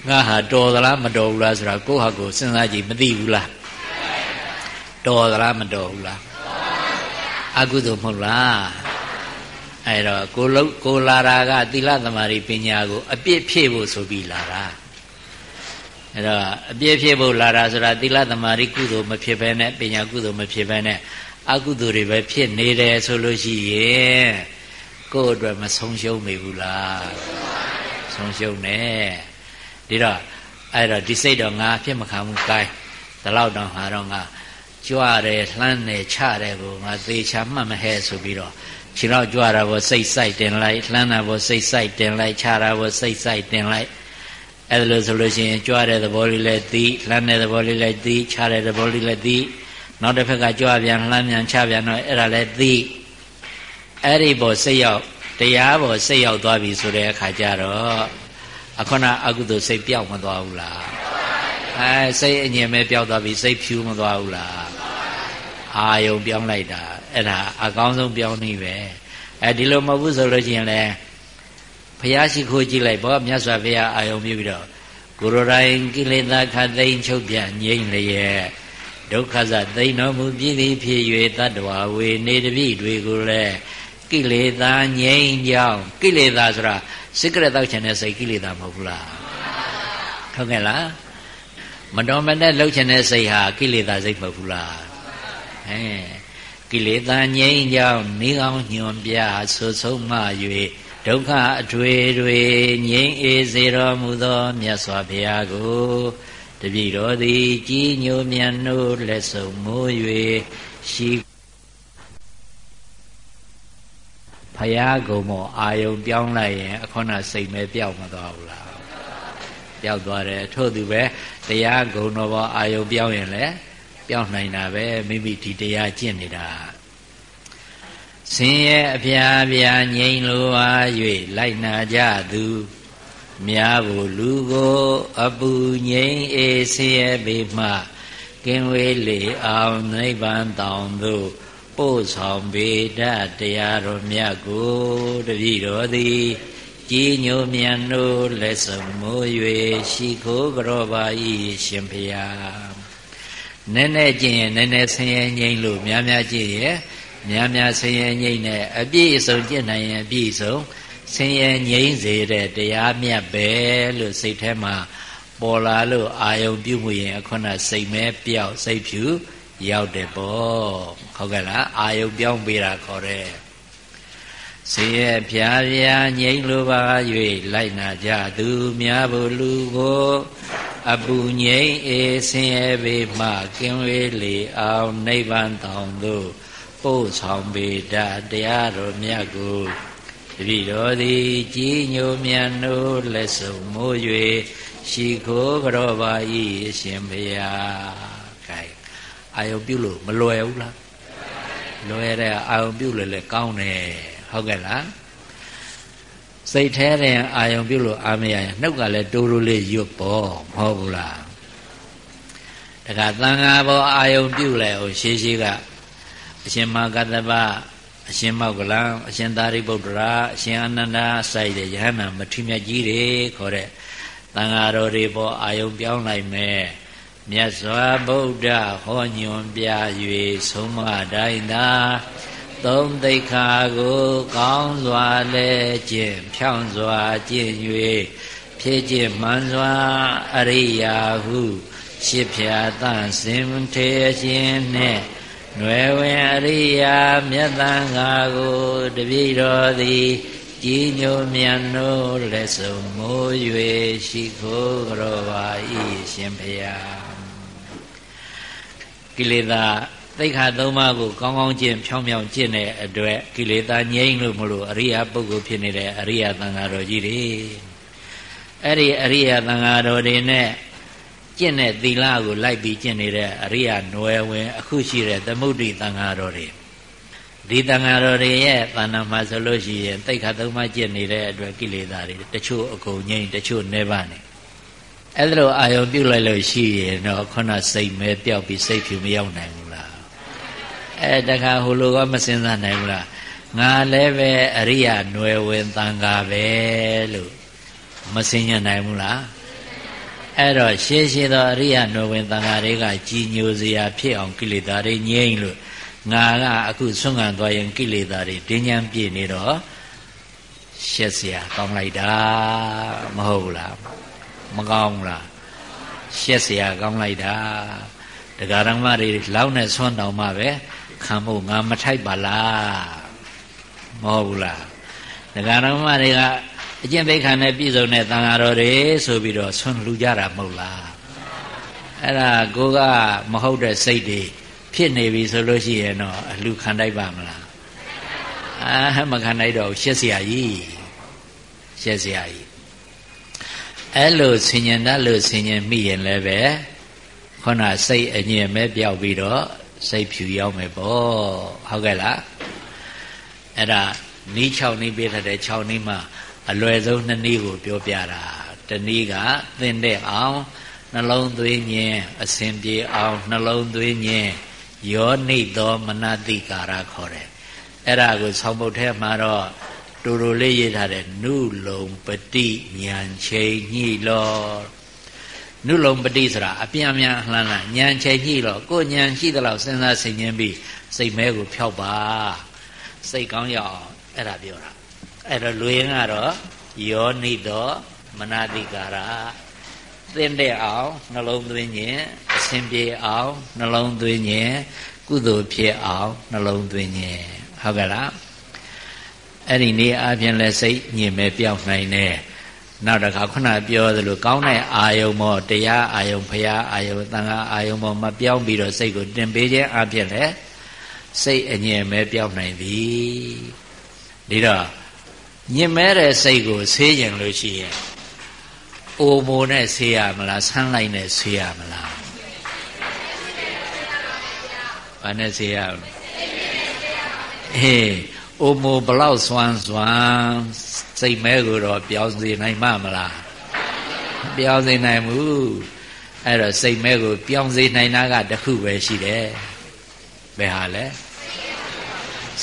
ငါဟာတော်သလားမတော်ဘူးလားဆိုတာကိုယ့်ဟာကိုယ်စဉ်းစားကြည့်မသိဘူးလားတော်သလားမတော်ဘူးလားအကုသိုလ်မဟုတ်လား အဲ့တော့ကိုလုံးကိုလာတာကသီလသမารိပညာကိုအပြည့်ဖြည့်ဖို့ဆိုပြီးလာတာအဲ့တော့အပြည့်ဖြည့်ဖို့လာတာဆိုတာသီလသမารိကုသိုလ်မဖြစ်ဘဲနဲ့ပညာကုသိုလ်မဖြစ်ဘဲနဲ့အကုသိုလ်တွေပဲဖြစ်နေတယ်ဆိုလို့ရှိရင်ကိုယ့်အတွက်မဆုံးရှုံးမိဘူးလားဆုံးရှုံးနေဒီတော့အဲ့တော့ဒီစိတ်တော့ငါဖြစ်မခံဘူးကိုင်းဒီလောက်တော့ဟာတော့ငါကြွတယ်လှမ်းတယ်ချတယ်ကိုငါသေချာမှတ်မဟဲဆိုပြီးတော့ ခြေတော့ကြွတာဘောစိတ်ဆိုင်တင်လိုက်လှမ်းတာဘောစိတ်ဆိုင်တင်လိုက်ချတာဘောစိတ်ဆိုင်တင်လိုက်အဲ့ဒါလို့ဆိုလို့ရှိရင်ကြွတဲ့သဘောလေးလည်းသိလှမ်းတဲ့သဘောလေးလည်းသိချတဲ့သဘောလေးလည်းသိနောက်တစ်ဖက်ကကြွပြန်လှမ်းပြန်ချပြန်တော့အဲ့ဒါလည်းသိအဲ့ဒီဘောစိတ်ရောက်တရားဘောစိတ်ရောက်သွားပြီဆိုတဲ့အခါကျတော့အခုနအကုသိုလ်စိတ်ပျောက်မသွားဘူးလားအဲစိတ်အငြင်းမဲ့ပျောက်သွားပြီစိတ်ဖြူမသွားဘူးလားအာယုံပြောင်းလိုက်တာ အဲ့ဒါအကောင်းဆုံးပြောင်းနည်းပဲအဲဒီလိုမဟုတ်ဘူးဆိုလို့ရှိရင်လည်းဘုရားရှိခိုးကြည့်လိုက်ဘောမြတ်စွာဘုရားအာယုံပြုပြီးတော့ကိုရိုတိုင်းကိလေသာခတ်သိမ်းချုပ်ပြငြိမ့်လျက်ဒုက္ခဇသိမ်းတော်မူပြည်သည်ဖြစ်၍တတ္တဝါဝေနေတပိတွေကိုလည်းကိလေသာငြိမ့်ကြောင်းကိလေသာဆိုတာစိတ်ကြက်တောက်ချင်တဲ့စိတ်ကိလေသာမဟုတ်ဘူးလားဟုတ်ကဲ့လားမတော်မတဲ့လှုပ်ချင်တဲ့စိတ်ဟာကိလေသာစိတ်မဟုတ်ဘူးလားအဲ ကိလေသာငြိမ်းကြောင်းနေအောင်ညွန်ပြဆွဆုံးမှ၍ဒုက္ခအထွေတွေငြိမ်းအေးစေတော်မူသောမြတ်စွာဘုရားကိုတပည့်တော်သည်ကြီးညိုမြတ်နိုးလက်ဆုံမိုး၍ရှိဖယားကုံမောအာယုံပြောင်းလိုက်ရင်အခုနစိတ်မဲပြောင်းမသွားဘူးလားပြောက်သွားတယ်ထို့သူပဲတရားဂုံတော်ဘောအာယုံပြောင်းရင်လည်း ပြောင်းနိုင်တာပဲမိမိဒီတရားကျင့်နေတာဆင်းရဲအဖျားဖျားငြိမ်လိုအား၍လိုက်နာကြသူများကိုလူကိုအပူငြိမ်အေးဆင်းရဲပေမှကင်းဝေးလေအောင်နိဗ္ဗာန်တောင်သို့ပို့ဆောင်ပေတတ်တရားတော်မြတ်ကိုတပည့်တော်သည်ကြီးညိုမြန်တို့လက်ဆောင်မိုး၍ရှိခိုးကြောပါ၏ရှင်ဖျား နည်းနည်းကျင့်ရင်နည်းနည်းဆင်းရဲငြိမ့်လို့များများကျင့်ရင်များများဆင်းရဲငြိမ့်နဲ့အပြည့်အစုံကျင့်နိုင်ရင်အပြည့်အစုံဆင်းရဲငြိမ့်စေတဲ့တရားမြတ်ပဲလို့စိတ်ထဲမှာပေါ်လာလို့အာယုံပြုမှုရင်အခုနစိတ်မဲပြောက်စိတ်ဖြူရောက်တယ်ပေါ့ဟုတ်ကဲ့လားအာယုံပြောင်းပေးတာခေါ်တယ် စေရဖြာဖြာငြိမ့်လိုပါ၍လိုက်နာကြသူများဘုလူကိုအပူငြိမ့်အေးဆင်းရဲပေမှကင်းဝေးလေအောင်နိဗ္ဗာန်တောင်သို့ပို့ဆောင်ပေတတရားတော်မြတ်ကိုတပည့်တော်သည်ကြီးညိုမြတ်နိုးလက်စုံမိုး၍ရှိခိုးကြောပါ၏အရှင်ဘုရား gain အာယုံပြုလို့မလွယ်ဘူးလားလွယ်တဲ့အာယုံပြုလို့လည်းကောင်းတယ် ဟုတ်ကဲ့လားစိတ်แท้တဲ့အာယုံပြုလို့အားမရရင်နှုတ်ကလည်းတိုးတိုးလေးရွတ်ပေါ့မဟုတ်ဘူးလားတခါသံဃာဘောအာယုံပြုလဲဟိုရှေးရှေးကအရှင်မာကတ္တပအရှင်မောက္ကလံအရှင်သာရိပုတ္တရာအရှင်အနန္ဒာစိုက်တဲ့ယဟန္တာမထိမြတ်ကြီးတွေခေါ်တဲ့သံဃာတော်တွေပေါ်အာယုံပြောင်းလိုက်မယ်မြတ်စွာဘုရားဟောညွန်ပြ၍ဆုံးမတိုင်းသာ သုံးသိခါကိုကောင်းစွာလဲကျင့်ဖြောင်းစွာကျင့်၍ဖြစ်ကျင့်မှန်စွာအရိယာဟုရှစ်ဖြာသစင်ထေခြင်းနှင့်နွယ်ဝင်အရိယာမြတ်သံဃာကိုတပည့်တော်သည်ကြီးညိုမြတ်နိုးလက်စုံမိုး၍ရှိခိုးကြောပါ၏ရှင်ဖျားကိလေသာ သိခါသုံးပါးကိုကောင်းကောင်းကျင့်ဖြောင်းဖြောင်းကျင့်တဲ့အတွက်ကိလေသာငြိမ့်လို့မလို့အရိယာပုဂ္ဂိုလ်ဖြစ်နေတဲ့အရိယာသံဃာတော်ကြီးတွေအဲ့ဒီအရိယာသံဃာတော်တွေနဲ့ကျင့်တဲ့သီလကိုလိုက်ပြီးကျင့်နေတဲ့အရိယာနွယ်ဝင် အခုရှိတဲ့သမုဒ္ဒိသံဃာတော်တွေဒီတန်ဃာတော်တွေရဲ့တဏ္ဍာမှာဆိုလို့ရှိရင်တိတ်ခါသုံးပါးကျင့်နေတဲ့အတွက်ကိလေသာတွေတချို့အကုန်ငြိမ့်တချို့နေပါနေအဲ့ဒါလိုအာယုံပြုတ်လိုက်လို့ရှိရင်တော့ခုနစိတ်မဲပျောက်ပြီးစိတ်ဖြူမရောက်နိုင်ဘူးလား အဲတခါဟိုလိုကမစင်စားနိုင်ဘူးလားငါလည်းပဲအရိယာနွယ်ဝင်တန်ခါပဲလို့မစင်ညံ့နိုင်ဘူးလားအဲ့တော့ရှင်းရှင်းသောအရိယာနွယ်ဝင်တန်ခါတွေကကြီးညိုစရာဖြစ်အောင်ကိလေသာတွေငြိမ့်လို့ငါကအခုဆွမ်းခံသွားရင်ကိလေသာတွေတင်းညံပြည့်နေတော့ရှက်စရာကောင်းလိုက်တာမဟုတ်ဘူးလားမကောင်းဘူးလားရှက်စရာကောင်းလိုက်တာဒကာရမတွေလောက်နဲ့ဆွမ်းတောင်မှပဲ ခံဖို့ငါမထိုက်ပါလားမဟုတ်ဘူးလားတရားဓမ္မတွေကအကျင့်သိက္ခာနဲ့ပြည့်စုံတဲ့သံဃာတော်တွေဆိုပြီးတော့ဆွမ်းလူကြတာမဟုတ်လားအဲ့ဒါကိုကမဟုတ်တဲ့စိတ်တွေဖြစ်နေပြီဆိုလို့ရှိရင်တော့အလှခံတိုက်ပါမလားအာမခံနိုင်တော့ရှက်เสียကြီးရှက်เสียကြီးအဲ့လိုဆင်ញံတတ်လို့ဆင်ញံမိရင်လည်းပဲခုနစိတ်အငြင်းမဲ့ပြောက်ပြီးတော့ စိတ်ဖြူရောက်မယ်ပေါ့ဟုတ်ကဲ့လားအဲ့ဒါနီး6နီးပေးတဲ့6နီးမှာအလွယ်ဆုံးနှစ်နီးကိုပြောပြတာတနည်းကသင်တဲ့အောင်နှလုံးသွင်းခြင်းအစဉ်ပြေအောင်နှလုံးသွင်းခြင်းယောနိသောမနတိကာရခေါ်တယ်အဲ့ဒါကိုဆောင်းပုတ်ထဲမှာတော့တူတူလေးရေးထားတယ်နုလုံပတိဉာဏ်ချိန်ညှိလော နုလုံပတိဆိုတာအပြန်အမြန်လှမ်းလှမ်းဉာဏ်ချိန်ညှိလောကိုဉာဏ်ရှိသလောက်စဉ်းစားဆင်ခြင်ပြီးစိတ်မဲကိုဖျောက်ပါစိတ်ကောင်းရအောင်အဲ့ဒါပြောတာအဲ့တော့လူရင်းကတော့ယောနိသောမနတိကာရသင်တဲ့အောင်နှလုံးသွင်းခြင်းအစဉ်ပြေအောင်နှလုံးသွင်းခြင်းကုသိုလ်ဖြစ်အောင်နှလုံးသွင်းခြင်းဟုတ်ကဲ့လားအဲ့ဒီနေ့အပြင်လဲစိတ်ညင်မဲ့ပြောင်းနိုင်တယ် နောက်တစ်ခါခုနပြောသလိုကောင်းတဲ့အာယုံမောတရားအာယုံဖရာအာယုံတန်ခါအာယုံမောမပြောင်းပြီးတော့စိတ်ကိုတင်ပေးခြင်းအပြင်လဲစိတ်အငြင်းမဲ့ပြောင်းနိုင်သည်ဒီတော့ညင်မဲ့တဲ့စိတ်ကိုဆေးကျင်လို့ရှိရင်အိုမိုနဲ့ဆေးရမလားဆန်းလိုက်နဲ့ဆေးရမလားဘာနဲ့ဆေးရမလဲအေးအိုမိုဘလောက်စွမ်းစွမ်း စိတ်မဲကိုတော့ပြောင်းစေနိုင်မှာမလားပြောင်းစေနိုင်ဘူးအဲ့တော့စိတ်မဲကိုပြောင်းစေနိုင်တာကတခုပဲရှိတယ်ဘယ်ဟာလဲ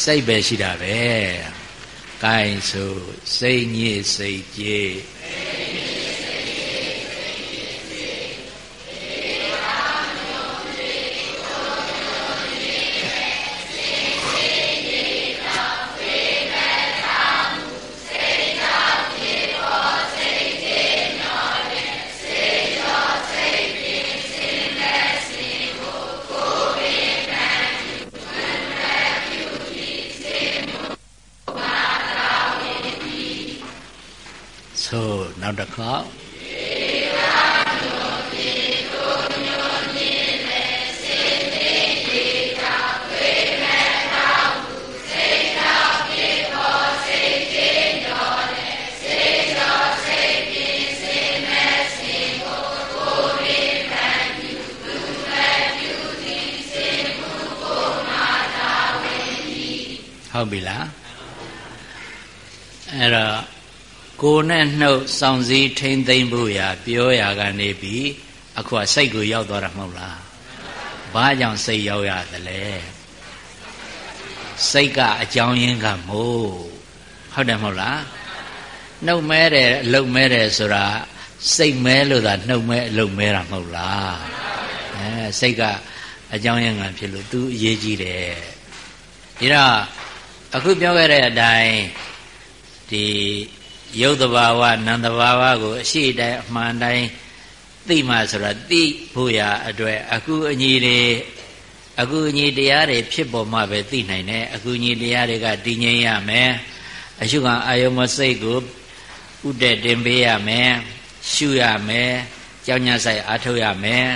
စိတ်ပဲရှိတာပဲကိုင်းဆိုစိတ်ညစ်စိတ်ကြေး နော ကိုယ်နဲ့နှုတ်စောင့်စည်းထိမ့်သိမ့်ဖို့ရာပြောရာကနေပြီးအခုကစိတ်ကိုရောက်သွားတာမဟုတ်လားဘာကြောင့်စိတ်ရောက်ရသလဲစိတ်ကအကြောင်းရင်းကမို့ဟုတ်တယ်မဟုတ်လားနှုတ်မဲတယ်အလုတ်မဲတယ်ဆိုတာစိတ်မဲလို့သာနှုတ်မဲအလုတ်မဲတာမဟုတ်လားအဲစိတ်ကအကြောင်းရင်းကဖြစ်လို့ तू အရေးကြီးတယ်ဒီတော့အခုပြောခဲ့တဲ့အတိုင်းဒီ ရုပ်တဘာဝနံတဘာဝကိုအရှိတိုင်းအမှန်တိုင်းသိမှဆိုတာသိဖို့ရာအတွက်အခုအညီတွေအခုအညီတရားတွေဖြစ်ပေါ်မှပဲသိနိုင်တယ်အခုအညီတရားတွေကတည်ငြိမ်ရမယ်အရှုခံအာယုမစိတ်ကိုဥတည်တင်ပေးရမယ်ရှုရမယ်ကြောင်းညဆိုင်အားထုတ်ရမယ်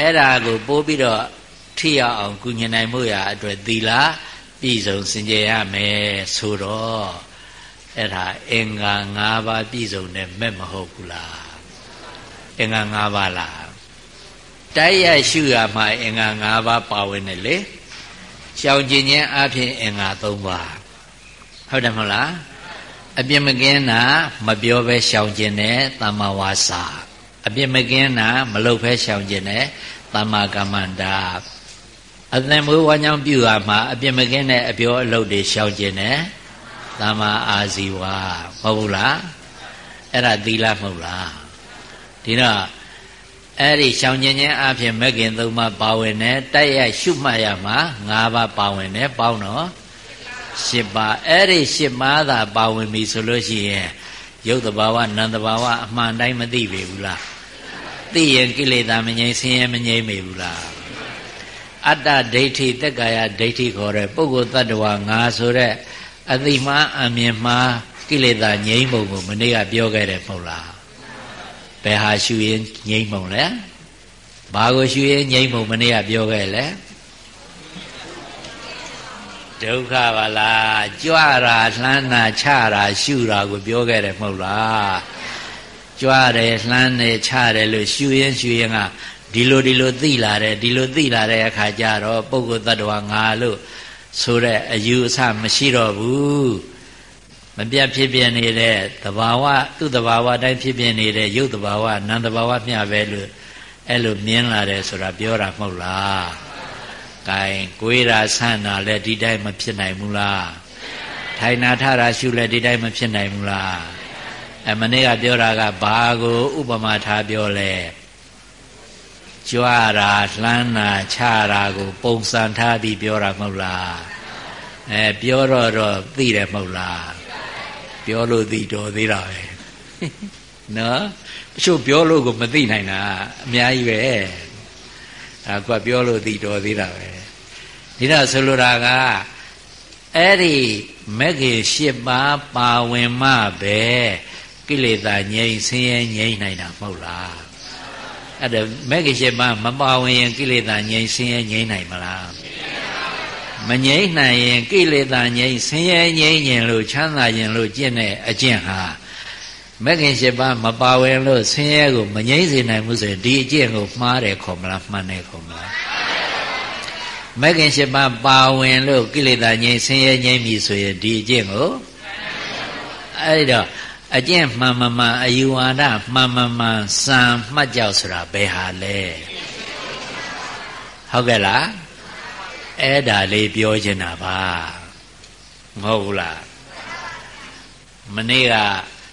အဲ့ဒါကိုပို့ပြီးတော့ထိရအောင်ကုညင်နိုင်မှုရာအတွက်သီလပြည့်စုံစင်ကြယ်ရမယ်ဆိုတော့ အဲ့ဒါအင်္ဂါ၅ပါးပြည့်စုံတဲ့မဲ့မဟုတ်ဘူးလားအင်္ဂါ၅ပါးလားတိုက်ရရှုရမှာအင်္ဂါ၅ပါးပါဝင်တယ်လေရှောင်ကျင်ခြင်းအပြင်အင်္ဂါ၃ပါးဟုတ်တယ်မဟုတ်လားအပြစ်မကင်းတာမပြောဘဲရှောင်ကျင်တဲ့သမ္မာဝါစာအပြစ်မကင်းတာမလုပ်ဘဲရှောင်ကျင်တဲ့သမ္မာကမ္မန္တာအသင်မွေးဝါကြောင့်ပြုရမှာအပြစ်မကင်းတဲ့အပြောအလုပ်တွေရှောင်ကျင်တဲ့ သမ္မာအာဇီဝမဟုတ်ဘူးလားအဲ့ဒါသီလမဟုတ်လားဒီတော့အဲ့ဒီရှောင်ကျင်ခြင်းအပြင်မဂ်ခင်သုံးပါးပါဝင်တယ်တိုက်ရိုက်ရှုမှတ်ရမှာ၅ပါးပါဝင်တယ်ပေါင်းတော့၈ပါးအဲ့ဒီ၈ပါးသာပါဝင်ပြီဆိုလို့ရှိရင်ရုပ်တဘာဝနံတဘာဝအမှန်တိုင်းမသိပေဘူးလားသိရင်ကိလေသာမငြိမ်းဆင်းရဲမငြိမ်းပေဘူးလားအတ္တဒိဋ္ဌိတက်ကာယဒိဋ္ဌိခေါ်တဲ့ပုဂ္ဂိုလ်တ attva ငါဆိုတဲ့ အသိမှအမြင်မှကိလေသာငြိမ်းပုံကိုမနေ့ကပြောခဲ့တယ်မဟုတ်လားဘယ်ဟာရှုရင်ငြိမ်းပုံလဲဘာကိုရှုရင်ငြိမ်းပုံမနေ့ကပြောခဲ့လဲဒုက္ခပါလားကြွတာလှမ်းတာချတာရှုတာကိုပြောခဲ့တယ်မဟုတ်လားကြွတယ်လှမ်းတယ်ချတယ်လို့ရှုရင်ရှုရင်ကဒီလိုဒီလိုသိလာတယ်ဒီလိုသိလာတဲ့အခါကျတော့ပုဂ္ဂိုလ်တ attva ငါလို့ ဆိုတဲ့အယူအဆမရှိတော့ဘူးမပြတ်ဖြစ်ပြနေတဲ့သဘာဝသူ့သဘာဝတိုင်းဖြစ်ပြနေတဲ့ရုပ်သဘာဝနာမ်သဘာဝမျှပဲလို့အဲ့လိုမြင်လာတယ်ဆိုတာပြောတာမဟုတ်လား။ကဲကိုယ်ရာဆန့်တာလည်းဒီတိုင်းမဖြစ်နိုင်ဘူးလား။ထိုင်နာထတာရှုလည်းဒီတိုင်းမဖြစ်နိုင်ဘူးလား။အမနေ့ကပြောတာကဘာကိုဥပမာထားပြောလဲ။ ကြွားတာလှမ်းတာချတာကို ပုံစံထားပြီးပြောတာမဟုတ်လား။အဲပြောတော့တော့သိတယ်မဟုတ်လား။ပြောလို့သိတော်သေးတာပဲ။နော်တချို့ပြောလို့ကိုမသိနိုင်တာအများကြီးပဲအဲကွာပြောလို့သိတော်သေးတာပဲဒီတော့ဆိုလိုတာကအဲ့ဒီမဂ္ဂင်၈ပါးပါဝင်မှပဲကိလေသာငြိမ်းဆင်းရဲငြိမ်းနိုင်တာမဟုတ်လား အဲ့ဒါမဂ္ဂင်၈ပါးမပါဝင်ရင်ကိလေသာငြိမ်းဆင်းရဲငြိမ်းနိုင်မလားမငြိမ်းနိုင်ရင်ကိလေသာငြိမ်းဆင်းရဲငြိမ်းရင်လို့ချမ်းသာရင်လို့ကျင့်တဲ့အကျင့်ဟာမဂ္ဂင်၈ပါးမပါဝင်လို့ဆင်းရဲကိုမငြိမ့်စေနိုင်ဘူးဆိုရင်ဒီအကျင့်ကိုမှားတယ်ခေါ်မလားမှန်တယ်ခေါ်မလားမဂ္ဂင်၈ပါးပါဝင်လို့ကိလေသာငြိမ့်ဆင်းရဲငြိမ့်ပြီဆိုရင်ဒီအကျင့်ကိုအဲ့တော့ အကျင့်မှန်မှန်မှန်အယူဝါဒမှန်မှန်မှန်စံမှတ်ကြောက်ဆိုတာဘယ်ဟာလဲဟုတ်ကဲ့လားအဲ့ဒါလေးပြောချင်တာပါမဟုတ်ဘူးလားမနေ့က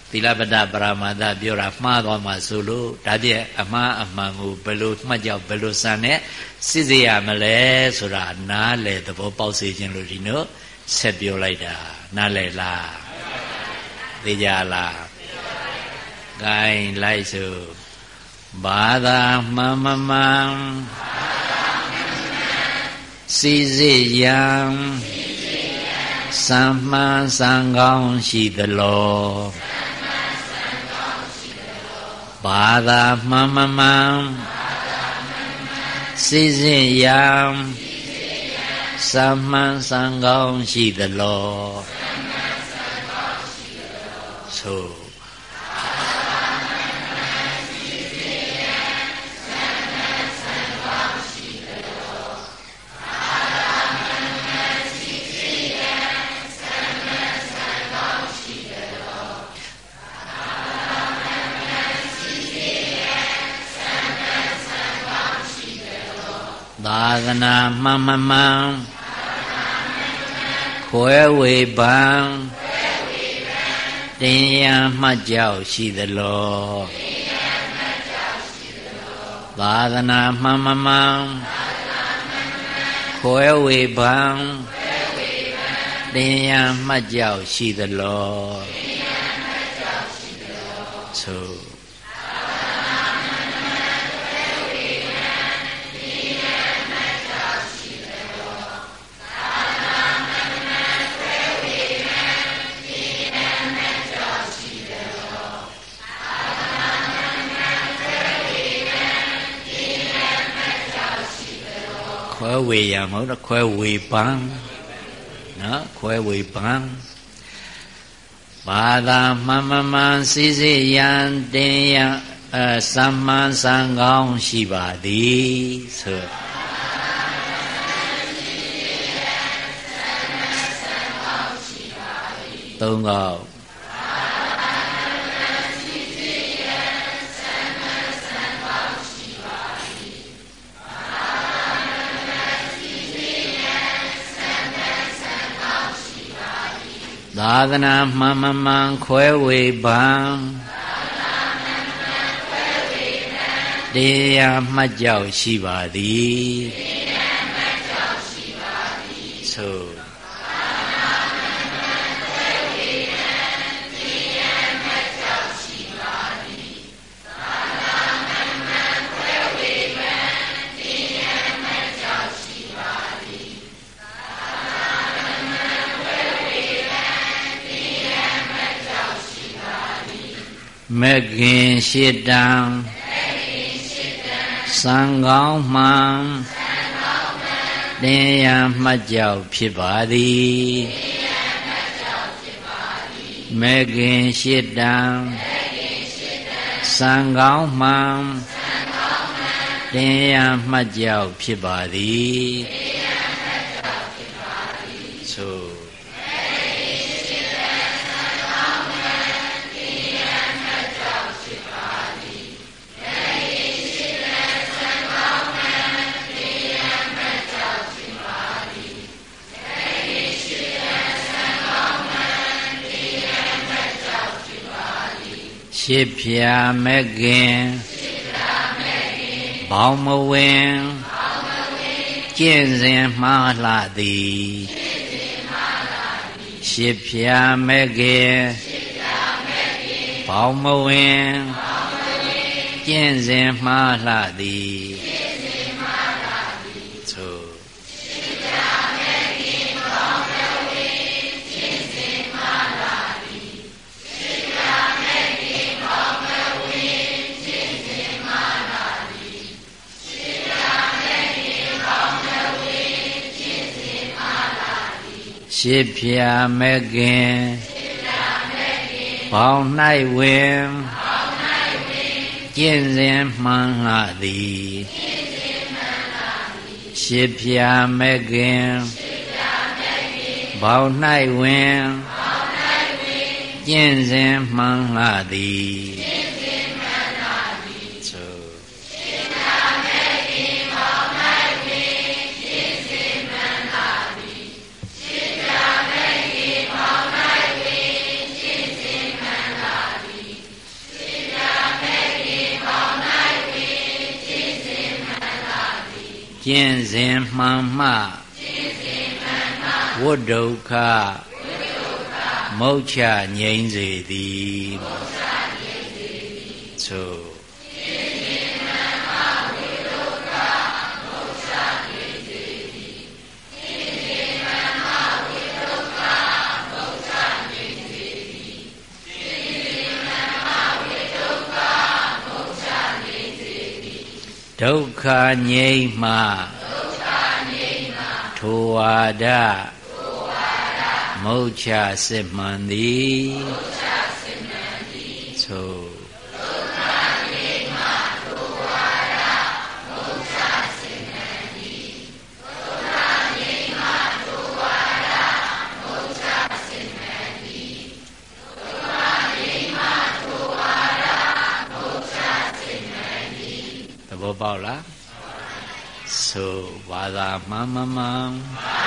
သီလပဒပရမသပြောတာမှားသွားမှဆိုလို့ဒါပြည့်အမှားအမှန်ကိုဘယ်လိုမှတ်ကြောက်ဘယ်လိုစံနဲ့စစ်စေရမလဲဆိုတာနားလေသဘောပေါက်စေခြင်းလို့ဒီနော်ဆက်ပြောလိုက်တာနားလေလား သိကြလားဂိုင်းလိုက်စို့ဘာသာမှန်မမှန်စီစစ်ရန်စံမှန်စံကောင်းရှိသလောဘာသာမှန်မမှန်စိစဉ်ရံသမန်စံကောင်းရှိသလော ဆိုသာသနာမှန်မှန်ခွဲဝေပံသာသနာမှန်မှန်ခွဲဝေပံ တင်ရမှတ်ကြောက်ရှိသလောသာသနာမှန်မှန်မှန်ခွဲဝေပံတင်ရမှတ်ကြောက်ရှိသလောသို့ ဝေရမဟုတ်တော့ခွဲဝေပံနော်ခွဲဝေပံဘာသာမှန်မှန်မှန်စိစိယံတင်ယအသမ္မှန်စံကောင်းရှိပါသည်ဆိုသုံးကောက် သာသနာမှန်မှန်မှန်ခွဲဝေပံတရားမှတ်ကြောက်ရှိပါသည်တရားမှတ်ကြောက်ရှိပါသည်သို့ မကင်ရှိတံသံကောင်းမှန်တင်ရမှတ်ကြောက်ဖြစ်ပါသည်မကင်ရှိတံသံကောင်းမှန်တင်ရမှတ်ကြောက်ဖြစ်ပါသည် စ်ဖြာမကင်ဘောင်မဝင်ကျင့်စဉ်မှားလှသည်ရှစ်ဖြာမကင်ဘောင်မဝင်ကျင့်စဉ်မှားလှသည် ရှစ်ဖြာမကင်ဘောင်၌ဝင်ကျင့်စဉ်မှန်လှသည်ရှစ်ဖြာမကင်ဘောင်၌ဝင်ကျင့်စဉ်မှန်လှသည် ကျင့်စဉ်မှန်မှဝဋ္ဒုက္ခမုတ်ချငြိမ့်စေသည်သို့ ဒုက္ခငြိမ်းမှထိုဝါဒမုတ်ချစစ်မှန်သည် က်လားဆိုဘာသာမှန်မှန်မှန်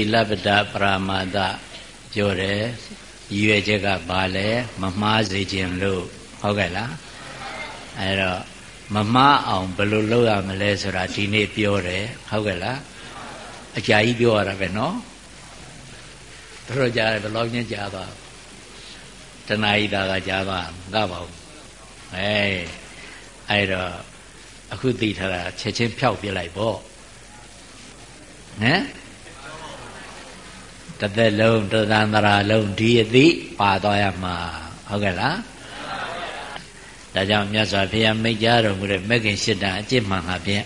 ဘာလပဒပရမာဒပြောတယ်ရည်ရွယ်ချက်ကဘာလဲမမှားစေခြင်းလို့ဟုတ်ကဲ့လားအဲတော့မမှားအောင်ဘယ်လိုလုပ်ရမလဲဆိုတာဒီနေ့ပြောတယ်ဟုတ်ကဲ့လားအကြာကြီးပြောရတာပဲနော်တို့ကြားတယ်ဘယ်လောက်ညကြားသွားတဏှာဤတာကကြားသွားငါပါဘူးအဲအဲ့တော့အခုသိထားတာချက်ချင်းဖျောက်ပြလိုက်ပေါ့ဟမ် တသက်လုံးတသန္တရာလုံးဒီအသိပါသွားရမှာဟုတ်ကဲ့လားဒါကြောင့်မြတ်စွာဘုရားမိတ်ကြတော်မူတဲ့မဂ္ဂင်၈တန်အကျင့်မှန်ဟာဖြင့်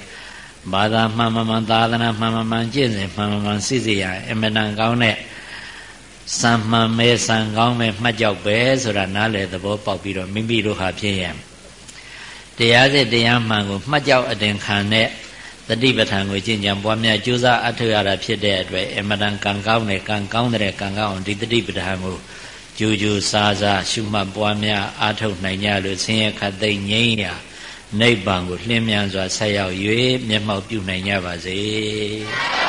ဘာသာမှန်မှန်သာသနာမှန်မှန်ကျင့်စဉ်မှန်မှန်စိစိရအမတန်ကောင်းတဲ့စံမှန်မဲစံကောင်းမဲမှတ်ကြောက်ပဲဆိုတာနားလည်သဘောပေါက်ပြီးတော့မိမိတို့ဟာဖြစ်ရင်တရားစစ်တရားမှန်ကိုမှတ်ကြောက်အတင်ခံတဲ့ တတိပဋ္ဌာန်ကိုကျင့်ကြံပွားများကြိုးစားအထောက်ရတာဖြစ်တဲ့အတွက်အမတန်ကံကောင်းတဲ့ကံကောင်းတဲ့ကံကောင်းအောင်ဒီတတိပဋ္ဌာန်ကိုကြိုးကြိုးစားစားရှုမှတ်ပွားများအားထုတ်နိုင်ကြလို့ဆင်းရဲခတ်သိမ့်ငြိမ်းရာနိဗ္ဗာန်ကိုလင်းမြန်စွာဆက်ရောက်၍မျက်မှောက်ပြုနိုင်ကြပါစေ။